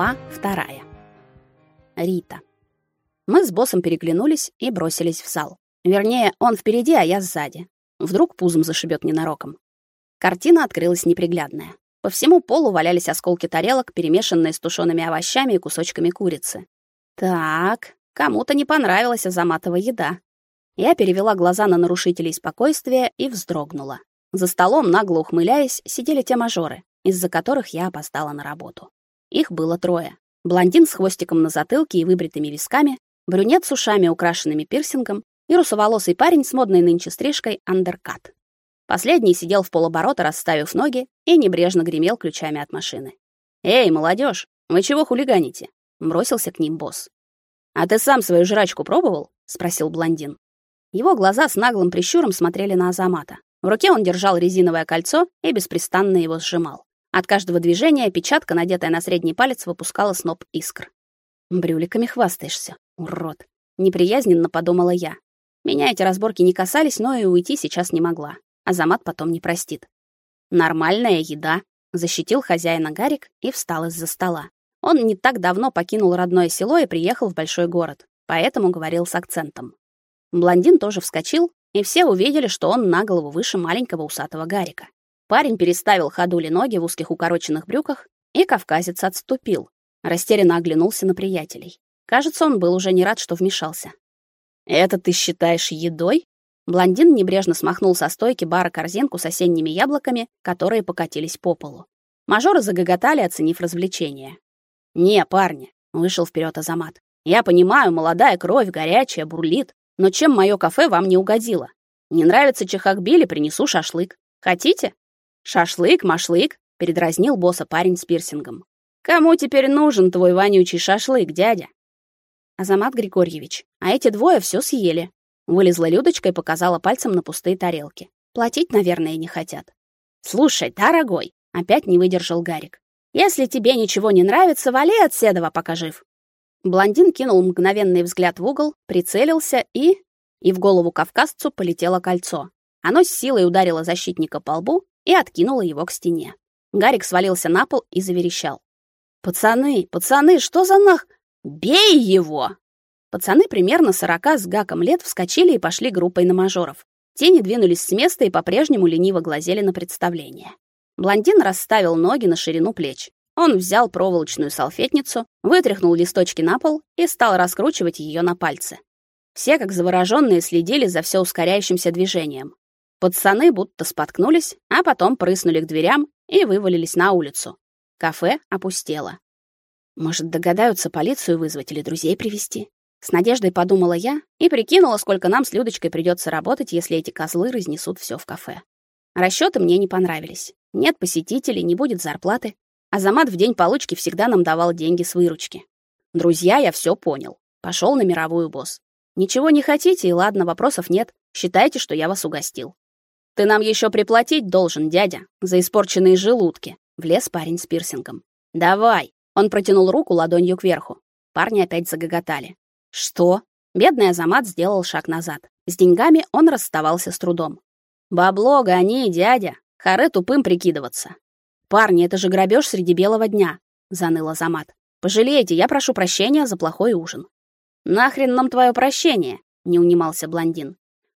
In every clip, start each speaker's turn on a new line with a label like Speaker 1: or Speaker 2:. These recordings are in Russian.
Speaker 1: Глава вторая. Рита. Мы с боссом переглянулись и бросились в зал. Вернее, он впереди, а я сзади. Вдруг пузом зашибет ненароком. Картина открылась неприглядная. По всему полу валялись осколки тарелок, перемешанные с тушеными овощами и кусочками курицы. Так, кому-то не понравилась Азаматова еда. Я перевела глаза на нарушителей спокойствия и вздрогнула. За столом, нагло ухмыляясь, сидели те мажоры, из-за которых я опоздала на работу. Их было трое. Блондин с хвостиком на затылке и выбритыми висками, брюнет с ушами, украшенными пирсингом, и русоволосый парень с модной нынче стрижкой андеркат. Последний сидел в полоборота, расставив ноги, и небрежно гремел ключами от машины. «Эй, молодежь, вы чего хулиганите?» — бросился к ним босс. «А ты сам свою жрачку пробовал?» — спросил блондин. Его глаза с наглым прищуром смотрели на Азамата. В руке он держал резиновое кольцо и беспрестанно его сжимал. От каждого движения печатка, надетая на средний палец, выпускала сноп искр. Брюликами хвастаешься, урод, неприязненно подумала я. Меня эти разборки не касались, но и уйти сейчас не могла. Азамат потом не простит. Нормальная еда, защитил хозяина Гарик и встал из-за стола. Он не так давно покинул родное село и приехал в большой город, поэтому говорил с акцентом. Блондин тоже вскочил, и все увидели, что он на голову выше маленького усатого Гарика. Парень переставил ходули ноги в узких укороченных брюках, и кавказец отступил. Растерянно оглянулся на приятелей. Кажется, он был уже не рад, что вмешался. «Это ты считаешь едой?» Блондин небрежно смахнул со стойки бара корзинку с осенними яблоками, которые покатились по полу. Мажоры загоготали, оценив развлечение. «Не, парни», — вышел вперед Азамат. «Я понимаю, молодая кровь, горячая, бурлит, но чем мое кафе вам не угодило? Не нравится чехакбили, принесу шашлык. Хотите?» Шашлык, машлык, передразнил босса парень с пирсингом. Кому теперь нужен твой вонючий шашлык, дядя? Азамат Григорьевич, а эти двое все съели. Вылезла Людочка и показала пальцем на пустые тарелки. Платить, наверное, не хотят. Слушай, дорогой, опять не выдержал Гарик. Если тебе ничего не нравится, вали от седова, пока жив. Блондин кинул мгновенный взгляд в угол, прицелился и и в голову кавказцу полетело кольцо. Оно с силой ударило защитника по лбу, и откинула его к стене. Гарик свалился на пол и заверещал. «Пацаны, пацаны, что за нах? Бей его!» Пацаны примерно сорока с гаком лет вскочили и пошли группой на мажоров. Те не двинулись с места и по-прежнему лениво глазели на представление. Блондин расставил ноги на ширину плеч. Он взял проволочную салфетницу, вытряхнул листочки на пол и стал раскручивать ее на пальцы. Все, как завороженные, следили за все ускоряющимся движением. Пацаны будто споткнулись, а потом прыснули к дверям и вывалились на улицу. Кафе опустело. Может, догадаются полицию вызвать или друзей привести? С надеждой подумала я и прикинула, сколько нам с Людочкой придется работать, если эти козлы разнесут все в кафе. Расчеты мне не понравились. Нет посетителей, не будет зарплаты. Азамат в день получки всегда нам давал деньги с выручки. Друзья, я все понял. Пошел на мировую босс. Ничего не хотите, и ладно, вопросов нет. Считайте, что я вас угостил. Ты нам еще приплатить должен, дядя, за испорченные желудки. Влез парень с пирсингом. Давай. Он протянул руку ладонью кверху. Парни опять загоготали. Что? Бедный Азамат сделал шаг назад. С деньгами он расставался с трудом. Бабло гони, дядя. Харе тупым прикидываться. Парни, это же грабеж среди белого дня, заныл Азамат. Пожалейте, я прошу прощения за плохой ужин. Нахрен нам твое прощение? не унимался блондин.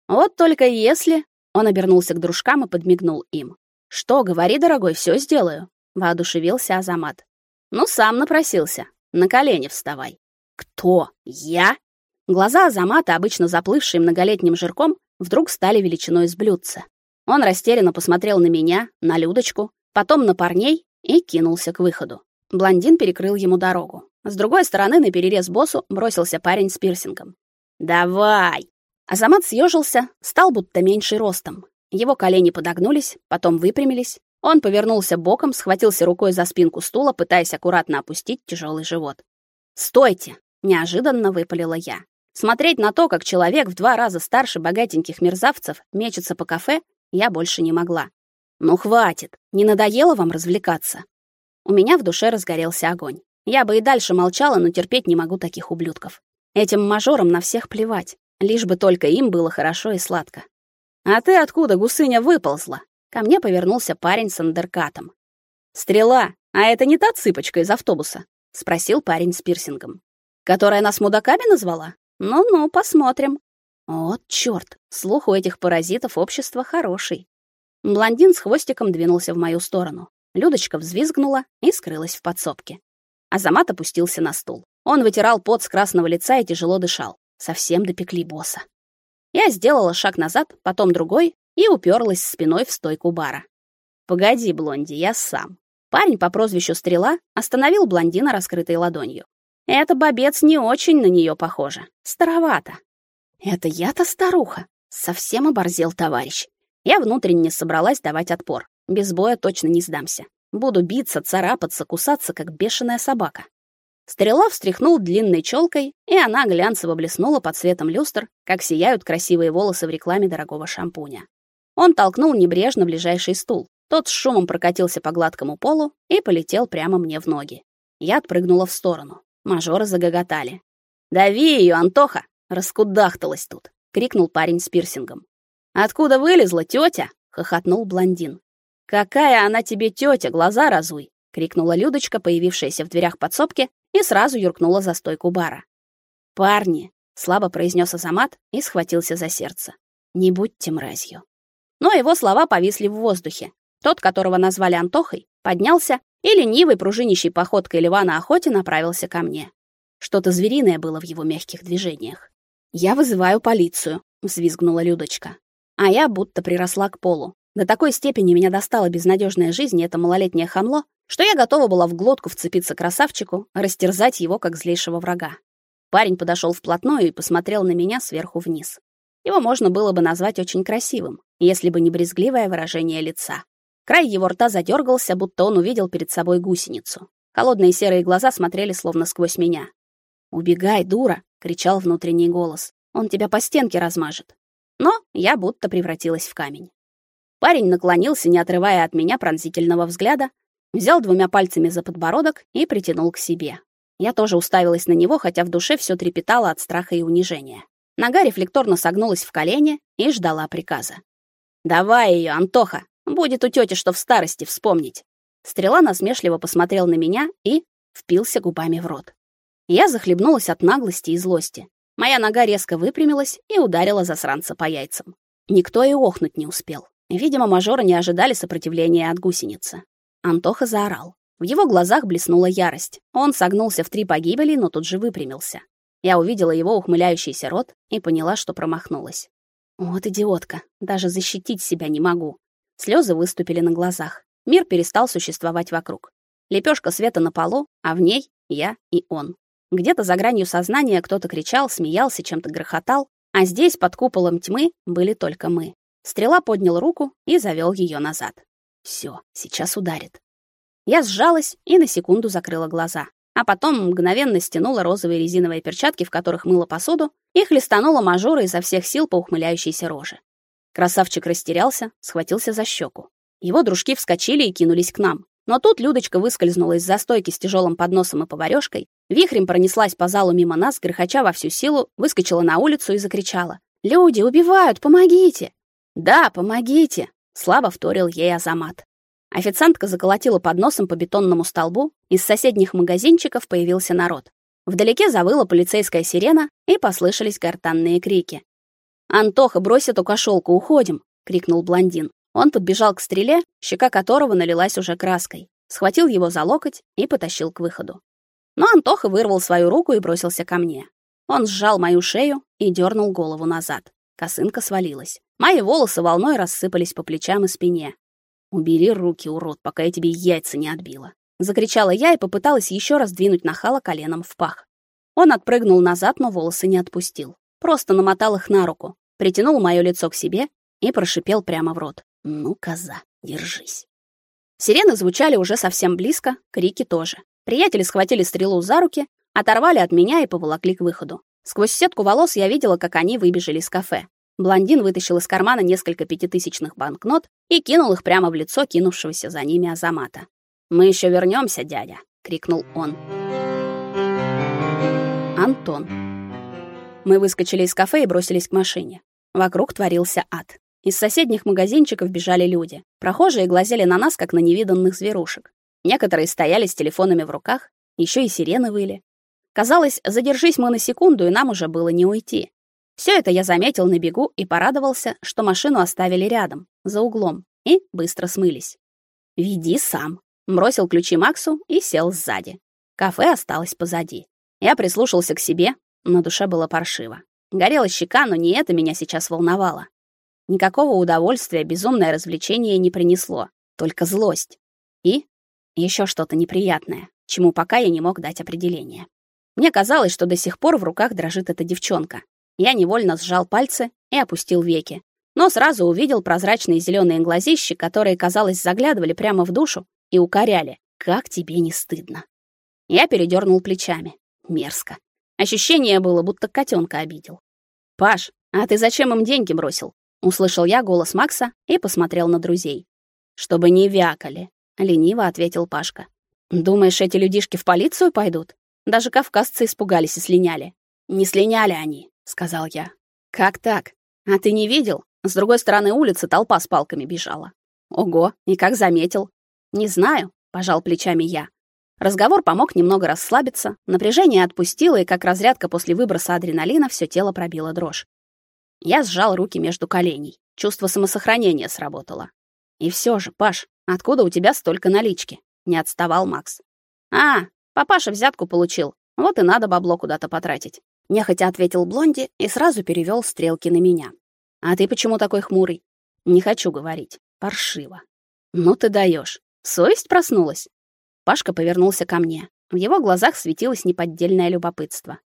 Speaker 1: Вот только если он обернулся к дружкам и подмигнул им. «Что, говори, дорогой, все сделаю», — воодушевился Азамат. «Ну, сам напросился. На колени вставай». «Кто? Я?» Глаза Азамата, обычно заплывшие многолетним жирком, вдруг стали величиной с блюдца. Он растерянно посмотрел на меня, на Людочку, потом на парней и кинулся к выходу. Блондин перекрыл ему дорогу. С другой стороны, на перерез боссу бросился парень с пирсингом. «Давай!» Азамат съежился, стал будто меньше ростом. Его колени подогнулись, потом выпрямились. Он повернулся боком, схватился рукой за спинку стула, пытаясь аккуратно опустить тяжелый живот. "Стойте!" неожиданно выпалила я. Смотреть на то, как человек в два раза старше богатеньких мерзавцев мечется по кафе, я больше не могла. Ну хватит, не надоело вам развлекаться? У меня в душе разгорелся огонь. Я бы и дальше молчала, но терпеть не могу таких ублюдков. Этим мажорам на всех плевать лишь бы только им было хорошо и сладко. «А ты откуда, гусыня, выползла?» Ко мне повернулся парень с андеркатом. «Стрела, а это не та цыпочка из автобуса?» спросил парень с пирсингом. Которая нас мудаками назвала? Ну-ну, посмотрим. Вот чёрт, слух у этих паразитов общества хороший. Блондин с хвостиком двинулся в мою сторону. Людочка взвизгнула и скрылась в подсобке. Азамат опустился на стул. Он вытирал пот с красного лица и тяжело дышал. Совсем допекли босса. Я сделала шаг назад, потом другой и уперлась спиной в стойку бара. Погоди, блонди, я сам. Парень по прозвищу Стрела остановил блондина раскрытой ладонью. Эта бабец не очень на нее похожа. Старовато. Это я-то старуха. Совсем оборзел товарищ. Я внутренне собралась давать отпор. Без боя точно не сдамся. Буду биться, царапаться, кусаться, как бешеная собака. Стрела встряхнул длинной челкой, и она глянцево блеснула под светом люстр, как сияют красивые волосы в рекламе дорогого шампуня. Он толкнул небрежно ближайший стул. Тот с шумом прокатился по гладкому полу и полетел прямо мне в ноги. Я отпрыгнула в сторону. Мажоры загоготали. «Дави ее, Антоха!» — раскудахталась тут, — крикнул парень с пирсингом. «Откуда вылезла тетя?» — хохотнул блондин. «Какая она тебе тетя, глаза разуй!» — крикнула Людочка, появившаяся в дверях подсобки и сразу юркнула за стойку бара. «Парни!» — слабо произнес Азамат и схватился за сердце. «Не будьте мразью». Но его слова повисли в воздухе. Тот, которого назвали Антохой, поднялся и ленивой пружинищей походкой льва на охоте направился ко мне. Что-то звериное было в его мягких движениях. «Я вызываю полицию», — взвизгнула Людочка. А я будто приросла к полу. До такой степени меня достала безнадежная жизнь это малолетнее хамло, что я готова была в глотку вцепиться красавчику, растерзать его как злейшего врага. Парень подошел вплотную и посмотрел на меня сверху вниз. Его можно было бы назвать очень красивым, если бы не брезгливое выражение лица. Край его рта задергался, будто он увидел перед собой гусеницу. Холодные серые глаза смотрели словно сквозь меня. «Убегай, дура!» — кричал внутренний голос. «Он тебя по стенке размажет». Но я будто превратилась в камень. Парень наклонился, не отрывая от меня пронзительного взгляда, взял двумя пальцами за подбородок и притянул к себе. Я тоже уставилась на него, хотя в душе все трепетало от страха и унижения. Нога рефлекторно согнулась в колени и ждала приказа. «Давай ее, Антоха! Будет у тети что в старости вспомнить!» Стрела насмешливо посмотрел на меня и впился губами в рот. Я захлебнулась от наглости и злости. Моя нога резко выпрямилась и ударила засранца по яйцам. Никто и охнуть не успел. Видимо, мажоры не ожидали сопротивления от гусеницы. Антоха заорал. В его глазах блеснула ярость. Он согнулся в три погибели, но тут же выпрямился. Я увидела его ухмыляющийся рот и поняла, что промахнулась. Вот идиотка, даже защитить себя не могу. Слезы выступили на глазах. Мир перестал существовать вокруг. Лепешка света на полу, а в ней я и он. Где-то за гранью сознания кто-то кричал, смеялся, чем-то грохотал, а здесь под куполом тьмы были только мы. Стрела поднял руку и завёл её назад. Все, сейчас ударит. Я сжалась и на секунду закрыла глаза, а потом мгновенно стянула розовые резиновые перчатки, в которых мыла посуду, и хлестанула мажора изо всех сил по ухмыляющейся роже. Красавчик растерялся, схватился за щеку. Его дружки вскочили и кинулись к нам. Но тут Людочка выскользнула из застойки с тяжелым подносом и поварёшкой, вихрем пронеслась по залу мимо нас, грохоча во всю силу, выскочила на улицу и закричала: "Люди убивают, помогите!" "Да, помогите!" Слабо вторил ей Азамат. Официантка заколотила подносом по бетонному столбу, из соседних магазинчиков появился народ. Вдалеке завыла полицейская сирена, и послышались гортанные крики. «Антоха, брось эту кошелку, уходим!» — крикнул блондин. Он подбежал к стреле, щека которого налилась уже краской, схватил его за локоть и потащил к выходу. Но Антоха вырвал свою руку и бросился ко мне. Он сжал мою шею и дернул голову назад. Косынка свалилась. Мои волосы волной рассыпались по плечам и спине. «Убери руки, урод, пока я тебе яйца не отбила!» Закричала я и попыталась еще раз двинуть нахала коленом в пах. Он отпрыгнул назад, но волосы не отпустил. Просто намотал их на руку, притянул мое лицо к себе и прошипел прямо в рот. «Ну, коза, держись!» Сирены звучали уже совсем близко, крики тоже. Приятели схватили стрелу за руки, оторвали от меня и поволокли к выходу. Сквозь сетку волос я видела, как они выбежали из кафе. Блондин вытащил из кармана несколько пятитысячных банкнот и кинул их прямо в лицо кинувшегося за ними Азамата. «Мы еще вернемся, дядя!» — крикнул он. Антон. Мы выскочили из кафе и бросились к машине. Вокруг творился ад. Из соседних магазинчиков бежали люди. Прохожие глазели на нас, как на невиданных зверушек. Некоторые стояли с телефонами в руках, еще и сирены выли. Казалось, задержись мы на секунду, и нам уже было не уйти. Все это я заметил на бегу и порадовался, что машину оставили рядом, за углом, и быстро смылись. «Веди сам», — бросил ключи Максу и сел сзади. Кафе осталось позади. Я прислушался к себе, на душе было паршиво. Горела щека, но не это меня сейчас волновало. Никакого удовольствия безумное развлечение не принесло, только злость. И еще что-то неприятное, чему пока я не мог дать определение. Мне казалось, что до сих пор в руках дрожит эта девчонка. Я невольно сжал пальцы и опустил веки, но сразу увидел прозрачные зеленые глазищи, которые, казалось, заглядывали прямо в душу и укоряли: "Как тебе не стыдно?" Я передернул плечами. Мерзко. Ощущение было, будто котенка обидел. "Паш, а ты зачем им деньги бросил?" услышал я голос Макса и посмотрел на друзей. "Чтобы не вякали", лениво ответил Пашка. "Думаешь, эти людишки в полицию пойдут? Даже кавказцы испугались и слиняли". "Не слиняли они", сказал я. "Как так? А ты не видел? С другой стороны улицы толпа с палками бежала. Ого, и как заметил? Не знаю, пожал плечами я. Разговор помог немного расслабиться, напряжение отпустило, и как разрядка после выброса адреналина все тело пробило дрожь. Я сжал руки между коленей. Чувство самосохранения сработало. И все же, Паш, откуда у тебя столько налички? Не отставал Макс. А, папаша взятку получил. Вот и надо бабло куда-то потратить. Нехотя ответил Блонди и сразу перевел стрелки на меня. А ты почему такой хмурый? Не хочу говорить. Паршиво. Ну ты даешь. Совесть проснулась. Пашка повернулся ко мне. В его глазах светилось неподдельное любопытство.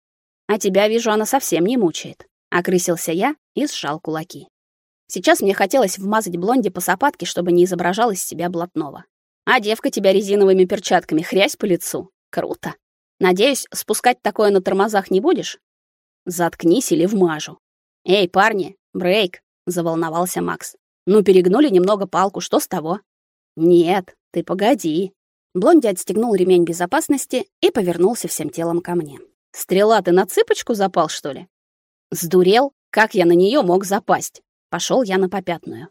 Speaker 1: А тебя, вижу, она совсем не мучает. Окрысился я и сжал кулаки. Сейчас мне хотелось вмазать блонди по сапатке, чтобы не изображал из себя блатного. А девка тебя резиновыми перчатками хрясь по лицу. Круто. Надеюсь, спускать такое на тормозах не будешь? Заткнись или вмажу. Эй, парни, Брейк, заволновался Макс. Ну перегнули немного палку, что с того? Нет, ты погоди. Блонди отстегнул ремень безопасности и повернулся всем телом ко мне. Стрела ты на цыпочку запал, что ли? Сдурел? Как я на нее мог запасть? Пошел я на попятную.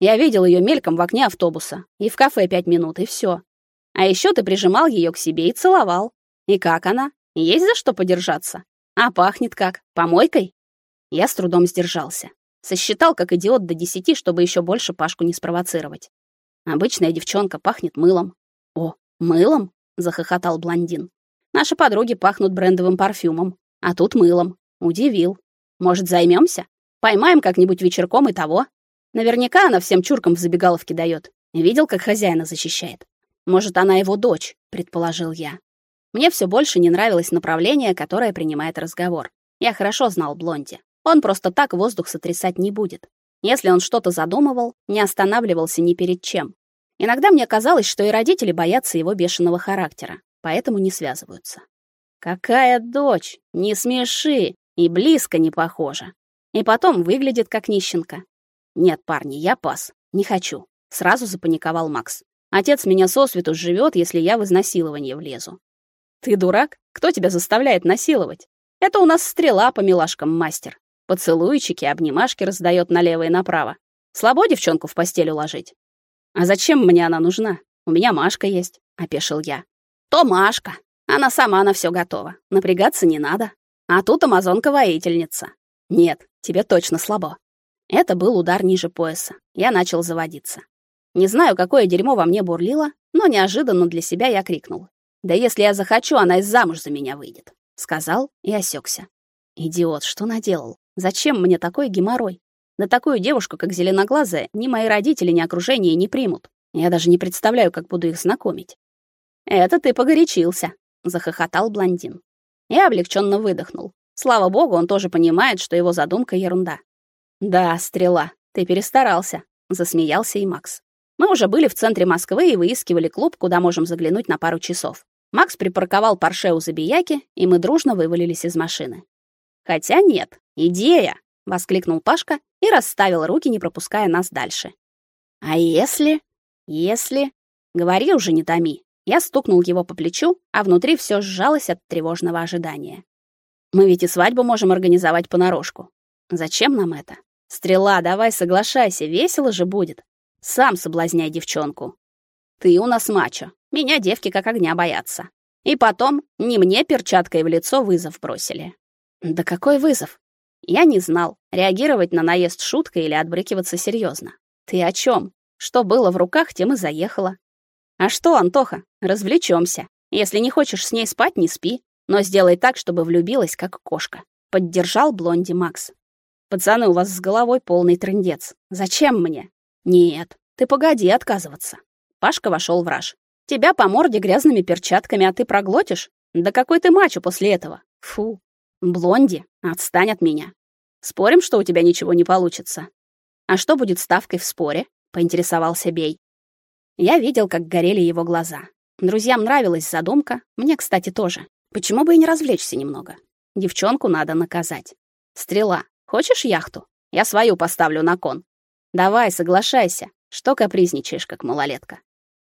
Speaker 1: Я видел ее мельком в окне автобуса и в кафе пять минут, и все. А еще ты прижимал ее к себе и целовал. И как она? Есть за что подержаться? А пахнет как? Помойкой? Я с трудом сдержался. Сосчитал как идиот до десяти, чтобы еще больше Пашку не спровоцировать. Обычная девчонка пахнет мылом. О, мылом? захохотал блондин. Наши подруги пахнут брендовым парфюмом, а тут мылом. Удивил. Может, займемся? Поймаем как-нибудь вечерком и того. Наверняка она всем чуркам в забегаловке дает. Видел, как хозяина защищает. Может, она его дочь, предположил я. Мне все больше не нравилось направление, которое принимает разговор. Я хорошо знал Блонди. Он просто так воздух сотрясать не будет. Если он что-то задумывал, не останавливался ни перед чем. Иногда мне казалось, что и родители боятся его бешеного характера, поэтому не связываются. Какая дочь? Не смеши, и близко не похожа. И потом выглядит как нищенка. Нет, парни, я пас. Не хочу. Сразу запаниковал Макс. Отец меня сосвету живет, если я в изнасилование влезу. Ты дурак? Кто тебя заставляет насиловать? Это у нас стрела по милашкам мастер. Поцелуйчики, обнимашки раздает налево и направо. Слабо девчонку в постель уложить. А зачем мне она нужна? У меня Машка есть, опешил я. То Машка. Она сама на все готова. Напрягаться не надо. А тут амазонка-воительница. Нет, тебе точно слабо. Это был удар ниже пояса. Я начал заводиться. Не знаю, какое дерьмо во мне бурлило, но неожиданно для себя я крикнул: "Да если я захочу, она и замуж за меня выйдет", сказал и осекся. Идиот, что наделал? Зачем мне такой геморрой? Да такую девушку, как зеленоглазая, ни мои родители, ни окружение не примут. Я даже не представляю, как буду их знакомить. Это ты погорячился, захохотал блондин. Я облегченно выдохнул. Слава богу, он тоже понимает, что его задумка ерунда. Да, стрела, ты перестарался, засмеялся и Макс. Мы уже были в центре Москвы и выискивали клуб, куда можем заглянуть на пару часов. Макс припарковал Порше у Забияки, и мы дружно вывалились из машины. Хотя нет, идея, воскликнул Пашка и расставил руки, не пропуская нас дальше. А если? Если? Говори уже, не томи. Я стукнул его по плечу, а внутри все сжалось от тревожного ожидания. Мы ведь и свадьбу можем организовать понарошку. Зачем нам это? Стрела, давай соглашайся, весело же будет. Сам соблазняй девчонку. Ты у нас мачо. Меня девки как огня боятся. И потом не мне перчаткой в лицо вызов бросили. Да какой вызов? Я не знал, реагировать на наезд шуткой или отбрыкиваться серьезно. Ты о чем? Что было в руках, тем и заехала. А что, Антоха, развлечемся. Если не хочешь с ней спать, не спи, но сделай так, чтобы влюбилась как кошка. Поддержал блонди Макс. Пацаны, у вас с головой полный трындец. Зачем мне? Нет, ты погоди отказываться. Пашка вошел в раж. Тебя по морде грязными перчатками, а ты проглотишь? Да какой ты мачо после этого? Фу. Блонди, отстань от меня. Спорим, что у тебя ничего не получится. А что будет ставкой в споре? поинтересовался Бей. Я видел, как горели его глаза. Друзьям нравилась задумка, мне, кстати, тоже. Почему бы и не развлечься немного? Девчонку надо наказать. Стрела, хочешь яхту? Я свою поставлю на кон. Давай, соглашайся. Что капризничаешь, как малолетка?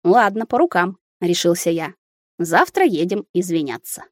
Speaker 1: Ладно, по рукам, решился я. Завтра едем извиняться.